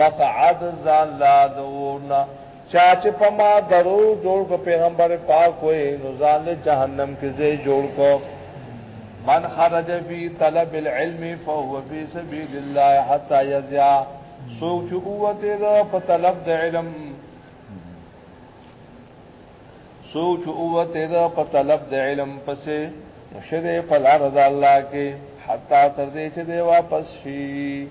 مقعد ځان لا د اور نه چا چې په ما درو جوړ کو پیغمبر پاک وې نو ځان له جهنم کې ځای جوړ کو من خرج فی طلب العلم فهو فی سبیل الله حتا یزیا سوک چې اوته دا په طلب د علم سوک چې اوته دا په طلب د علم پسې مشره په لار د الله کې حتا تر دې چې دی واپس شي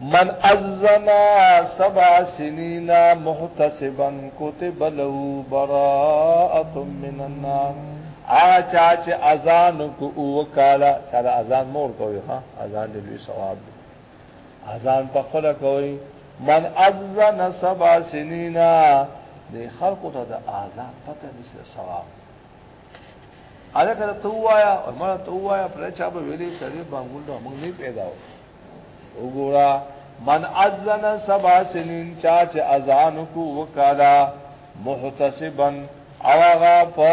من ازنا سبع سنین محتسبا کتب له براءه من النار آغا چا چې اذان کو او کالا چا د اذان مور کوي ها اذان دې لوی ثواب دی اذان په خپل کوي من ازن سبع سنینا د خلقو ته د اذان پته نشته ثواب هغه ته توایا او مړه توایا پر چا به ویلي سړي بانګول نو موږ نه پیدا و وګورا من اذن سبا سنین چا چې اذان کو وکالا محتسبا او هغه په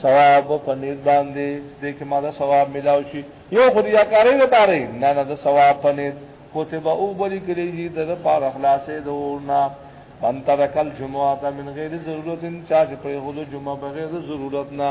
ثواب په نیت باندې چې کې ما دا ثواب ملاو شي یو خو یا کارې نه پاره نه نه دا ثواب په نیت کوتبه او بری کړی دي د پار اخلاصې دورنا من ترکل جمعه من غیر ضرورت چا چې په غوډو جمعه بغیر ضرورت نه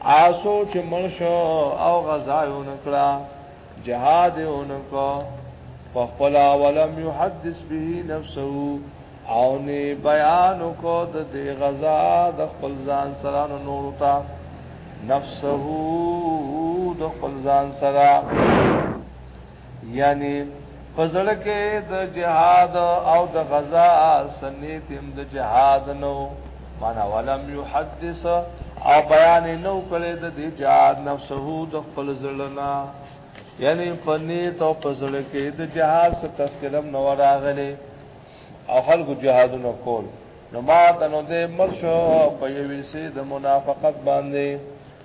آسو چې مړ شو او غزا یې ونکړه جهاد یې ونکړو په خپل ولم يحدث به نفسه او نه بیان کو د دې غزا د خپل ځان سره نور تا نفسه د خپل ځان سره یعنی په زړه کې د جهاد او د غزا سنیت هم د جهاد نو معنا ولم يحدث او بیان نو کړي د دې جهاد نفسه د خپل زړنا یعنی په نیت او په زړه کې د جهاد څخه تذکرم نو راغلي او خلق جهاد نو کول نو ما تنو دې مرشو په یوې سي د منافقت باندې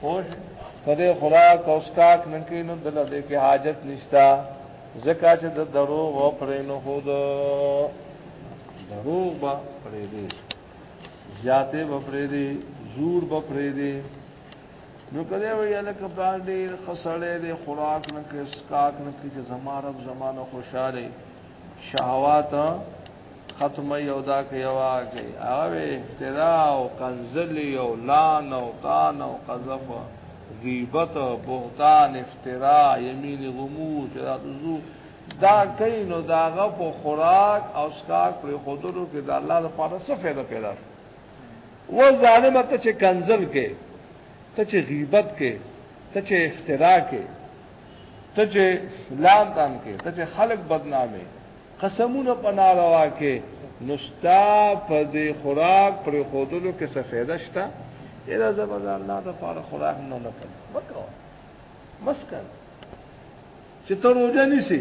خوش کده خوراک او سکاک نکې نو دل دې کې حاجت نشتا زکا چې د درو و پرې نو خود درو با پرې دې زیاته و پرې دې زور و پرې دې نو کده وی الک پلان دې خسړې دې خوراک نکې سکاک نکې چې زمارب زمانه خوشاله شهوات ختمه یو دا کې یو کې هغه افترا او کنزل او لان او تان او قذف غیبت بهتان افترا یمین غموس دا تزو دا کین او دا غ په خوراک او سکاک پر خودرو کې د الله لپاره څه فائدہ پیدا و ظالم ته چې کنزل کې ته چې غیبت کې ته چې افترا کې ته چې لان تان کې ته چې خلق بدنامه قسمونه په ناروا کې نستا په دې خوراک پر خودلو کې څه فایده شته اله زبر الله د پاره خوراک نه نه کړ وکړه مسکن چې ته روزه نیسی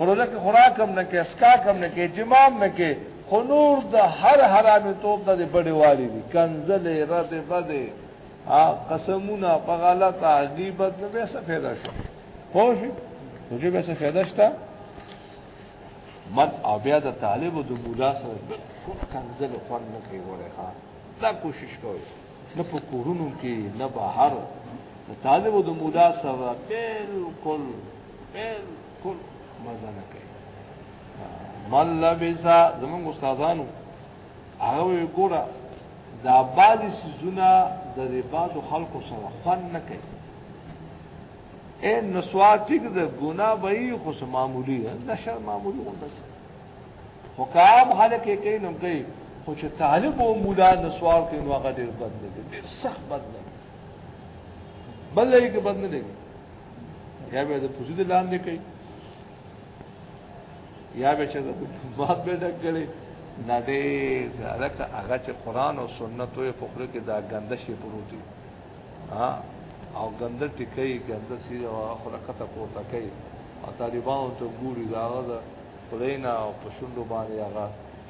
روزه کې خوراک هم نه کې اسکا کم نه کې جماع نه کې خو نور د هر حرامي توپ د بډې والی دي کنزلې رد بده قسمونه په غلطه غیبت نه به څه فایده شته پوه شئ نو ژبه څه فایده شته من او بیا د طالب د مولا سره کوم کنځل خوان نه کوي وره ها دا کوشش کوي نه په کورونو کې نه بهر د طالب د مولا سره بالکل بالکل مزه نه کوي من لبسا زمون استادانو هغه ګوره دا بعضی سيزونه د بعضو خلکو سره خوان نه کوي اے نسوا ټیک د ګنا وای خو سم معمولی نه شر معمولی غونډه خو کام خلک یې کوي نو کوي خو چې طالب او مولا نسوار کوي نو هغه ډیر بد دی ډیر سخت بد دی بل یې کې بد نه دی یا به د پوزید لاندې کوي یا به چې د مات به ډک کړي نه دې ځکه هغه چې قران او سنت او فقره کې دا ګنده شی پروتي ها او ګنده ټکې ګنده سي او خره کته پورته کوي او طالبانو ته ګوري دا د خداینا او پښوندو باندې هغه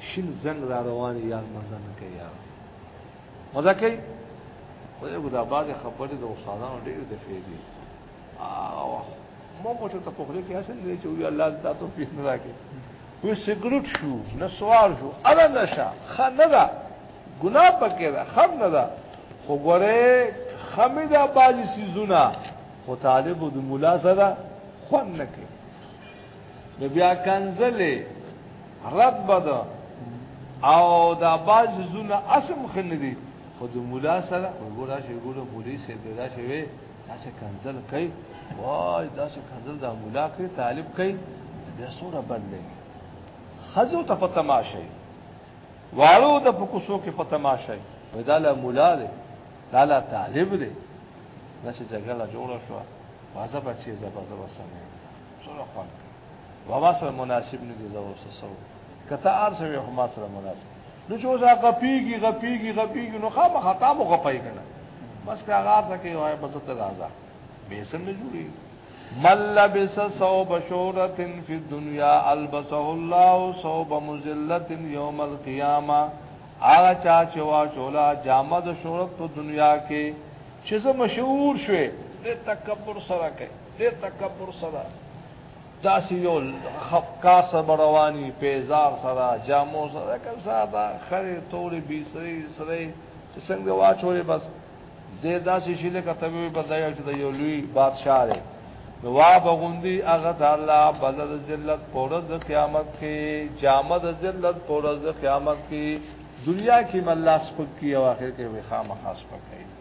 شین زنګ را روان یار مزه نه کوي یار مزه کوي خو یو دا بعد خبرې د استادانو ډېر د فېدي او مو مو ته په خله کې حاصل دی چې وی الله تعالی توفیق راکړي وی سګریټ شو نسوار شو الا نشه خه نه ده ګناه پکې ده خم نه ده خو ګوره خمه ده باجی سيزونه خو طالب د مولا سره خون نه کې د بیا کنزلې رد بده او دا باز زونه اسم خندي خو د مولا سره ګورا شي ګورا مولي سي دا شي داسې کنزل کوي وای داسې کنزل د مولا کوي طالب کوي بیا سوره بد لګي خزو ته په تماشه واړو ته په کوسو کې په تماشه وای دا له مولا دی دا له طالب دی دا چې جګړه جوړه شو وازه بچي زبر زبر سمه سره خوان بابا سره مناسب نه دي زو سو کته ار سره هم سره مناسب نو چې اوسه غپیږي غپیږي غپیږي نو خامہ خطا مو غپای کنه بس کا غار ته کې وای بس ته راځه به سم نه جوړي مل لبس صوب شورت فی الدنیا البسه الله صوب مذلت یوم القیامه هغه چا چې وا چولا جامه د شورت په دنیا کې چې زه مشهور شوه د تکبر سره کوي دې تکبر سره داسې یو کار سره رواني پیزار سره جامو سره که صاحب خرې تورې بي سرې سرې چې څنګه واچولې بس دې داسې شي لکه ته به بدایو چې د یو لوی بادشاہ دی نو وا بغوندي هغه د الله بدل ذلت پورز د قیامت کې جامد ذلت پورز د قیامت کې دنیا کې مله سپک کی او اخر کې وخامه خاص پکې